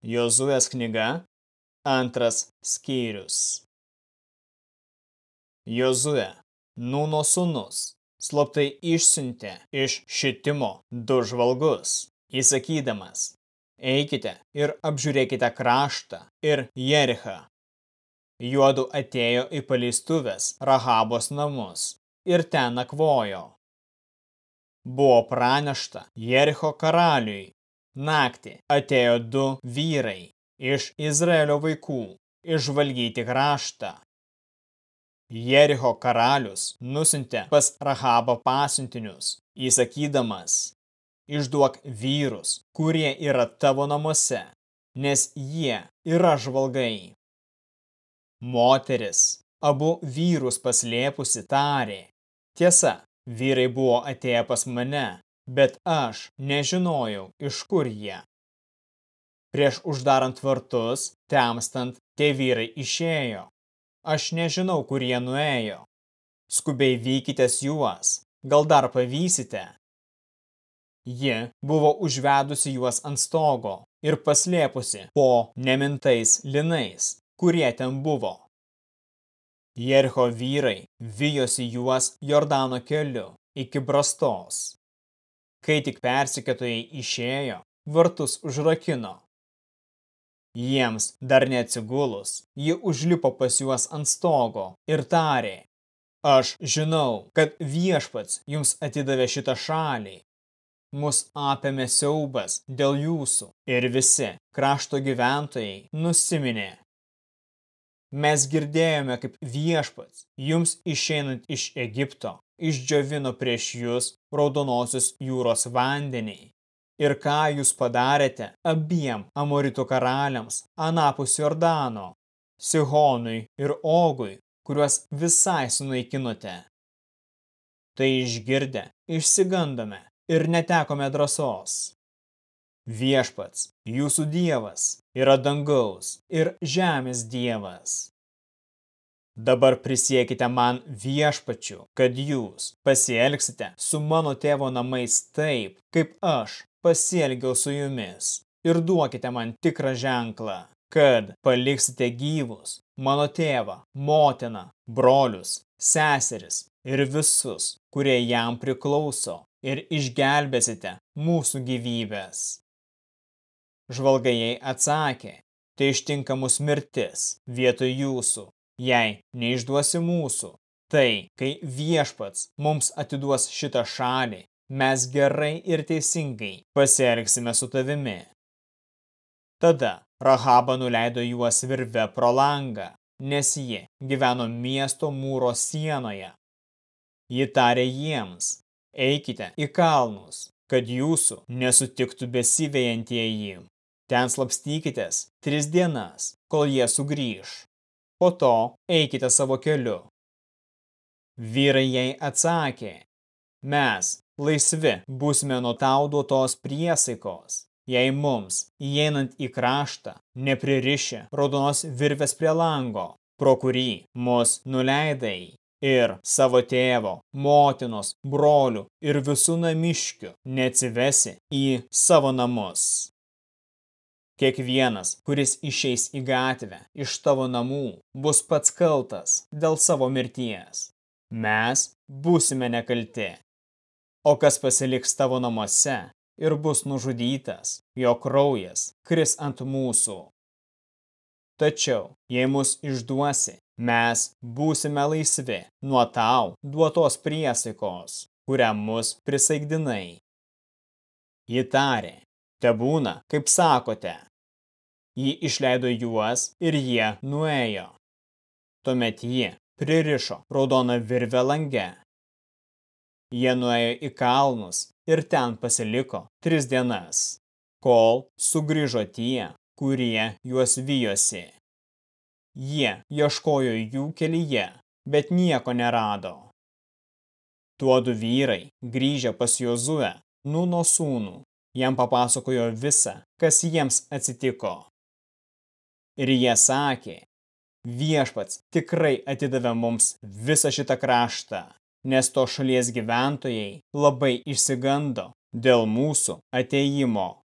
Jozuės knyga, antras skyrius. Jozuė, Nūno sūnus, slaptai išsiuntė iš šitimo du žvalgus, įsakydamas, eikite ir apžiūrėkite kraštą ir Jerichą. Juodu atėjo į paleistuvės Rahabos namus ir ten nakvojo. Buvo pranešta Jericho karaliui, Naktį atėjo du vyrai iš Izraelio vaikų išvalgyti kraštą. Jericho karalius nusintė pas Rahabo pasiuntinius, įsakydamas, išduok vyrus, kurie yra tavo namuose, nes jie yra žvalgai. Moteris abu vyrus paslėpusi tarė, tiesa, vyrai buvo atėję pas mane, bet aš nežinojau, iš kur jie. Prieš uždarant vartus, temstant, tie vyrai išėjo. Aš nežinau, kur jie nuėjo. Skubiai vykitės juos, gal dar pavysite. Ji buvo užvedusi juos ant stogo ir paslėpusi po nemintais linais, kurie ten buvo. Jericho vyrai vijosi juos Jordano keliu iki brastos. Kai tik persikėtojai išėjo, vartus užrakino. Jiems dar neatsigulus, ji užlipo pas juos ant stogo ir tarė, aš žinau, kad viešpats jums atidavė šitą šalį. Mus apėmė siaubas dėl jūsų ir visi krašto gyventojai nusiminė. Mes girdėjome, kaip viešpats jums išeinant iš Egipto išdžiovino prieš jūs raudonosios jūros vandenį. Ir ką jūs padarėte abiem Amoritų karaliams anapus Jordano, Sihonui ir Ogui, kuriuos visai sunaikinote. Tai išgirdę, išsigandome ir netekome drąsos. Viešpats, jūsų dievas, yra dangaus ir žemės dievas. Dabar prisiekite man viešpačiu, kad jūs pasielgsite su mano tėvo namais taip, kaip aš pasielgiau su jumis. Ir duokite man tikrą ženklą, kad paliksite gyvus mano tėvą, motiną, brolius, seseris ir visus, kurie jam priklauso, ir išgelbėsite mūsų gyvybės. Žvalgajai atsakė, tai ištinka mus mirtis vietoj jūsų, jei neišduosi mūsų. Tai, kai viešpats mums atiduos šitą šalį, mes gerai ir teisingai pasielgsime su tavimi. Tada Rahaba nuleido juos virve pro langą, nes ji gyveno miesto mūro sienoje. Ji tarė jiems, eikite į kalnus, kad jūsų nesutiktų besivėjantieji. Ten slapstykitės tris dienas, kol jie sugrįž po to eikite savo keliu. Vyrai jai atsakė, mes, laisvi, būsime nuo tau duotos priesaikos, jei mums, įeinant į kraštą, nepririšė raudonos virvės prie lango, pro kurį mus nuleidai, ir savo tėvo, motinos, brolių ir visų namiškių neatsivesi į savo namus. Kiekvienas, kuris išeis į gatvę iš tavo namų, bus pats kaltas dėl savo mirties. Mes būsime nekalti. O kas pasiliks tavo namuose ir bus nužudytas, jo kraujas kris ant mūsų. Tačiau, jei mus išduosi, mes būsime laisvi nuo tau duotos priesaikos, kurią mus prisaigdinai. Ji tarė, te būna, kaip sakote, Ji išleido juos ir jie nuėjo. Tuomet ji pririšo raudoną virvę lange. Jie nuėjo į kalnus ir ten pasiliko tris dienas, kol sugrįžo tie, kurie juos vyjosi. Jie ieškojo jų kelyje, bet nieko nerado. Tuodu vyrai, grįžę pas Jozuę, Nuno sūnų, jam papasakojo visą, kas jiems atsitiko. Ir jie sakė, viešpats tikrai atidavė mums visą šitą kraštą, nes to šalies gyventojai labai išsigando dėl mūsų ateimo